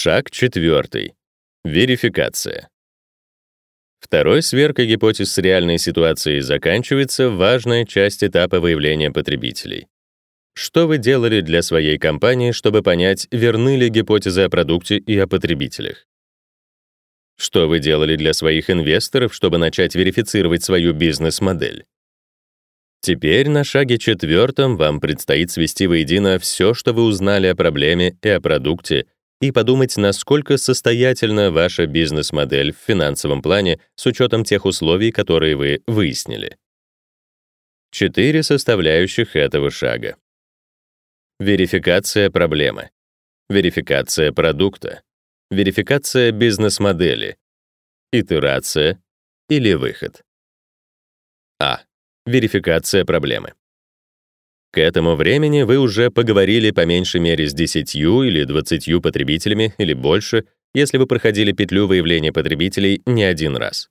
Шаг четвертый. Верификация. Второй сверкой гипотез с реальной ситуацией заканчивается важная часть этапа выявления потребителей. Что вы делали для своей компании, чтобы понять, верны ли гипотезы о продукте и о потребителях? Что вы делали для своих инвесторов, чтобы начать верифицировать свою бизнес-модель? Теперь на шаге четвертом вам предстоит свести воедино все, что вы узнали о проблеме и о продукте, и подумать, насколько состоятельна ваша бизнес-модель в финансовом плане с учетом тех условий, которые вы выяснили. Четыре составляющих этого шага. Верификация проблемы. Верификация продукта. Верификация бизнес-модели. Итерация или выход. А. Верификация проблемы. К этому времени вы уже поговорили по меньшей мере с 10 или 20 потребителями или больше, если вы проходили петлю выявления потребителей не один раз.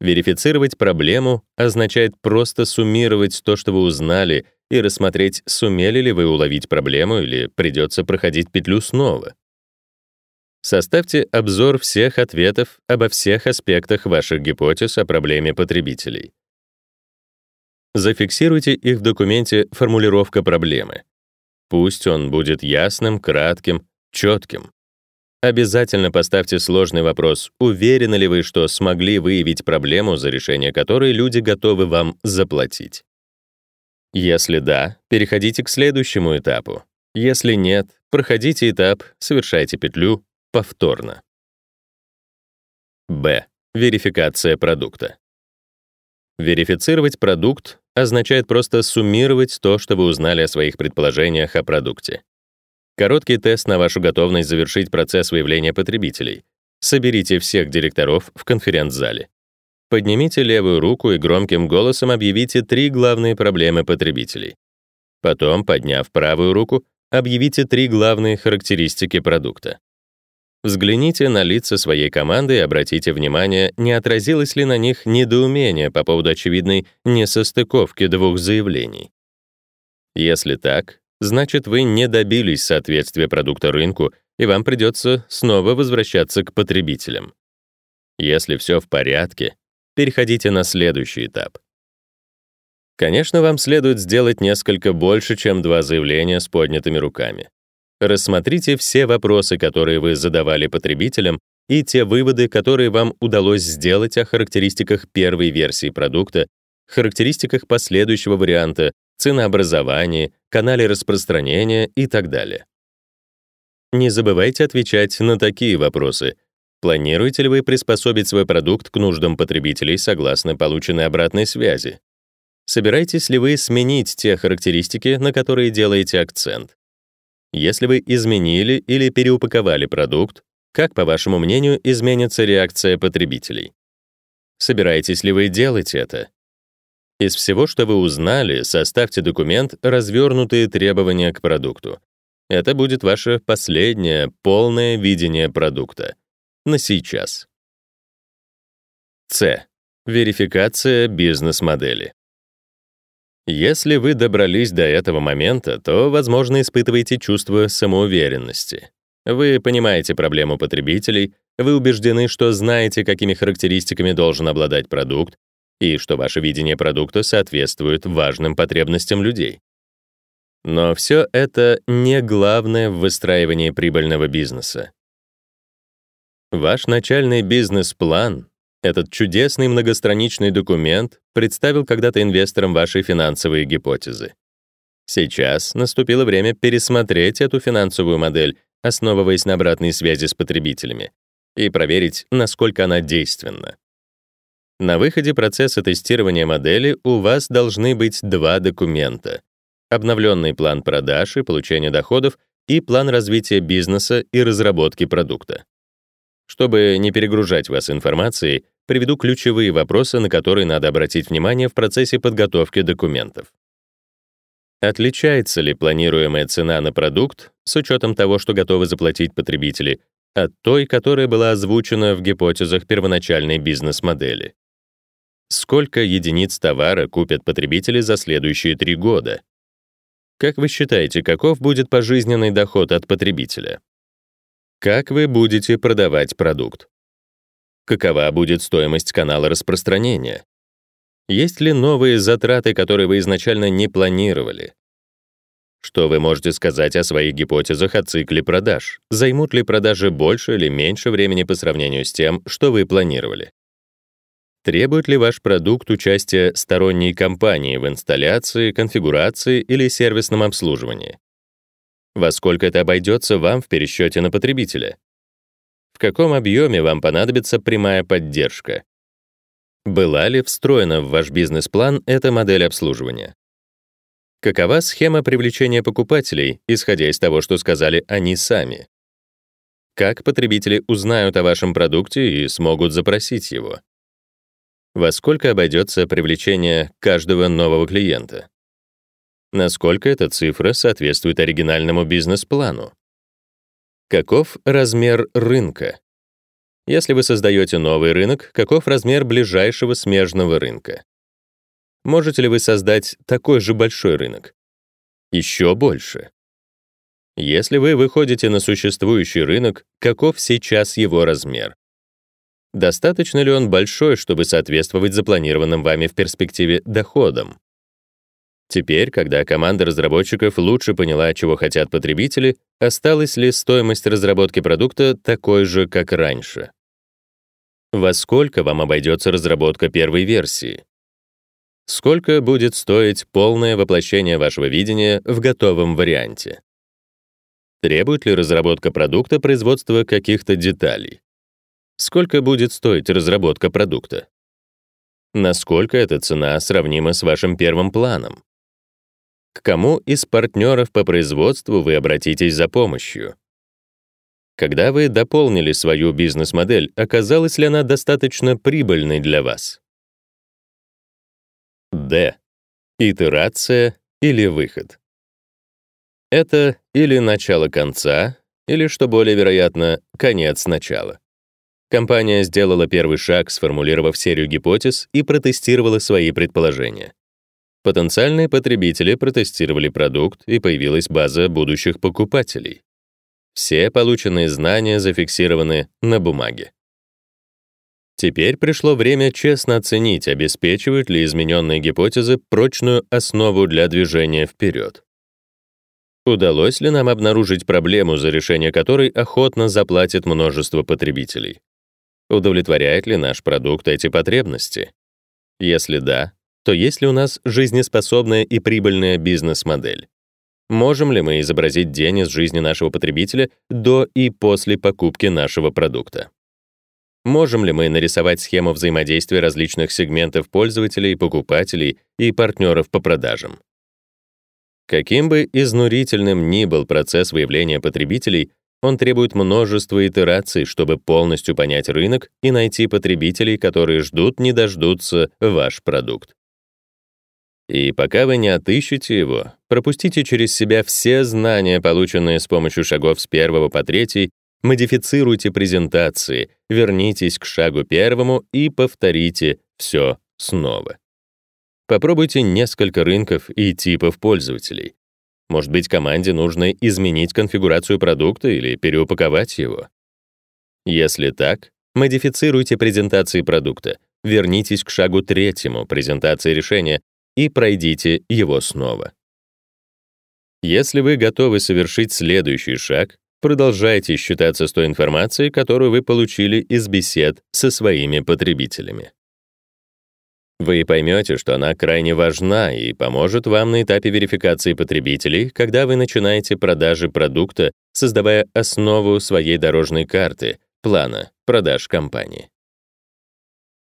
Верифицировать проблему означает просто суммировать то, что вы узнали, и рассмотреть, сумели ли вы уловить проблему или придется проходить петлю снова. Составьте обзор всех ответов обо всех аспектах ваших гипотез о проблеме потребителей. Зафиксируйте их в документе «Формулировка проблемы». Пусть он будет ясным, кратким, четким. Обязательно поставьте сложный вопрос, уверены ли вы, что смогли выявить проблему, за решение которой люди готовы вам заплатить. Если да, переходите к следующему этапу. Если нет, проходите этап, совершайте петлю повторно. Б. Верификация продукта. Верифицировать продукт означает просто суммировать то, что вы узнали о своих предположениях о продукте. Короткий тест на вашу готовность завершить процесс выявления потребителей. Соберите всех директоров в конференц-зале. Поднимите левую руку и громким голосом объявите три главные проблемы потребителей. Потом, подняв правую руку, объявите три главные характеристики продукта. Взгляните на лица своей команды и обратите внимание, не отразилось ли на них недоумение по поводу очевидной несостыковки двух заявлений. Если так, значит, вы не добились соответствия продукта рынку, и вам придется снова возвращаться к потребителям. Если все в порядке, переходите на следующий этап. Конечно, вам следует сделать несколько больше, чем два заявления с поднятыми руками. Рассмотрите все вопросы, которые вы задавали потребителям, и те выводы, которые вам удалось сделать о характеристиках первой версии продукта, характеристиках последующего варианта, ценообразовании, канале распространения и так далее. Не забывайте отвечать на такие вопросы. Планируете ли вы приспособить свой продукт к нуждам потребителей согласно полученной обратной связи? Собираетесь ли вы сменить те характеристики, на которые делаете акцент? Если вы изменили или переупаковали продукт, как, по вашему мнению, изменится реакция потребителей? Собираетесь ли вы делать это? Из всего, что вы узнали, составьте документ «Развернутые требования к продукту». Это будет ваше последнее, полное видение продукта. На сейчас. С. Верификация бизнес-модели. Если вы добрались до этого момента, то, возможно, испытываете чувство самоуверенности. Вы понимаете проблему потребителей, вы убеждены, что знаете, какими характеристиками должен обладать продукт, и что ваше видение продукта соответствует важным потребностям людей. Но все это не главное в выстраивании прибыльного бизнеса. Ваш начальный бизнес-план этот чудесный многостраничный документ представил когда-то инвесторам ваши финансовые гипотезы. Сейчас наступило время пересмотреть эту финансовую модель, основываясь на обратной связи с потребителями, и проверить, насколько она действенна. На выходе процесса тестирования модели у вас должны быть два документа: обновленный план продаж и получения доходов и план развития бизнеса и разработки продукта. Чтобы не перегружать вас информацией, приведу ключевые вопросы, на которые надо обратить внимание в процессе подготовки документов. Отличается ли планируемая цена на продукт с учетом того, что готовы заплатить потребители, от той, которая была озвучена в гипотезах первоначальной бизнес-модели? Сколько единиц товара купят потребители за следующие три года? Как вы считаете, каков будет пожизненный доход от потребителя? Как вы будете продавать продукт? Какова будет стоимость канала распространения? Есть ли новые затраты, которые вы изначально не планировали? Что вы можете сказать о своих гипотезах о цикле продаж? Займут ли продажи больше или меньше времени по сравнению с тем, что вы планировали? Требует ли ваш продукт участия сторонней компании в инсталляции, конфигурации или сервисном обслуживании? Во сколько это обойдется вам в пересчете на потребителя? В каком объеме вам понадобится прямая поддержка? Была ли встроена в ваш бизнес-план эта модель обслуживания? Какова схема привлечения покупателей, исходя из того, что сказали они сами? Как потребители узнают о вашем продукте и смогут запросить его? Во сколько обойдется привлечение каждого нового клиента? Насколько эта цифра соответствует оригинальному бизнес-плану? Каков размер рынка? Если вы создаете новый рынок, каков размер ближайшего смежного рынка? Можете ли вы создать такой же большой рынок? Еще больше. Если вы выходите на существующий рынок, каков сейчас его размер? Достаточно ли он большой, чтобы соответствовать запланированным вами в перспективе доходам? Теперь, когда команда разработчиков лучше поняла, чего хотят потребители, осталась ли стоимость разработки продукта такой же, как раньше? Во сколько вам обойдется разработка первой версии? Сколько будет стоить полное воплощение вашего видения в готовом варианте? Требует ли разработка продукта производства каких-то деталей? Сколько будет стоить разработка продукта? Насколько эта цена сравнима с вашим первым планом? К кому из партнеров по производству вы обратитесь за помощью? Когда вы дополнили свою бизнес-модель, оказалась ли она достаточно прибыльной для вас? Д. Итерация или выход. Это или начало конца, или, что более вероятно, конец начала. Компания сделала первый шаг, сформулировав серию гипотез и протестировала свои предположения. Потенциальные потребители протестировали продукт, и появилась база будущих покупателей. Все полученные знания зафиксированы на бумаге. Теперь пришло время честно оценить, обеспечивают ли измененные гипотезы прочную основу для движения вперед. Удалось ли нам обнаружить проблему, за решение которой охотно заплатит множество потребителей? Удовлетворяет ли наш продукт эти потребности? Если да, то есть ли у нас жизнеспособная и прибыльная бизнес-модель? Можем ли мы изобразить день из жизни нашего потребителя до и после покупки нашего продукта? Можем ли мы нарисовать схему взаимодействия различных сегментов пользователей, покупателей и партнеров по продажам? Каким бы изнурительным ни был процесс выявления потребителей, он требует множества итераций, чтобы полностью понять рынок и найти потребителей, которые ждут не дождутся ваш продукт. И пока вы не отыщете его, пропустите через себя все знания, полученные с помощью шагов с первого по третий, модифицируйте презентации, вернитесь к шагу первому и повторите все снова. Попробуйте несколько рынков и типов пользователей. Может быть, команде нужно изменить конфигурацию продукта или переупаковать его. Если так, модифицируйте презентации продукта, вернитесь к шагу третьему презентации решения и пройдите его снова. Если вы готовы совершить следующий шаг, продолжайте считаться с той информацией, которую вы получили из бесед со своими потребителями. Вы поймете, что она крайне важна и поможет вам на этапе верификации потребителей, когда вы начинаете продажи продукта, создавая основу своей дорожной карты, плана продаж компании.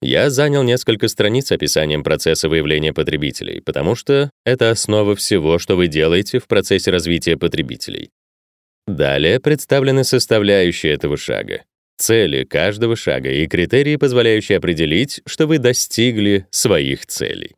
Я занял несколько страниц описанием процесса выявления потребителей, потому что это основа всего, что вы делаете в процессе развития потребителей. Далее представлены составляющие этого шага, цели каждого шага и критерии, позволяющие определить, что вы достигли своих целей.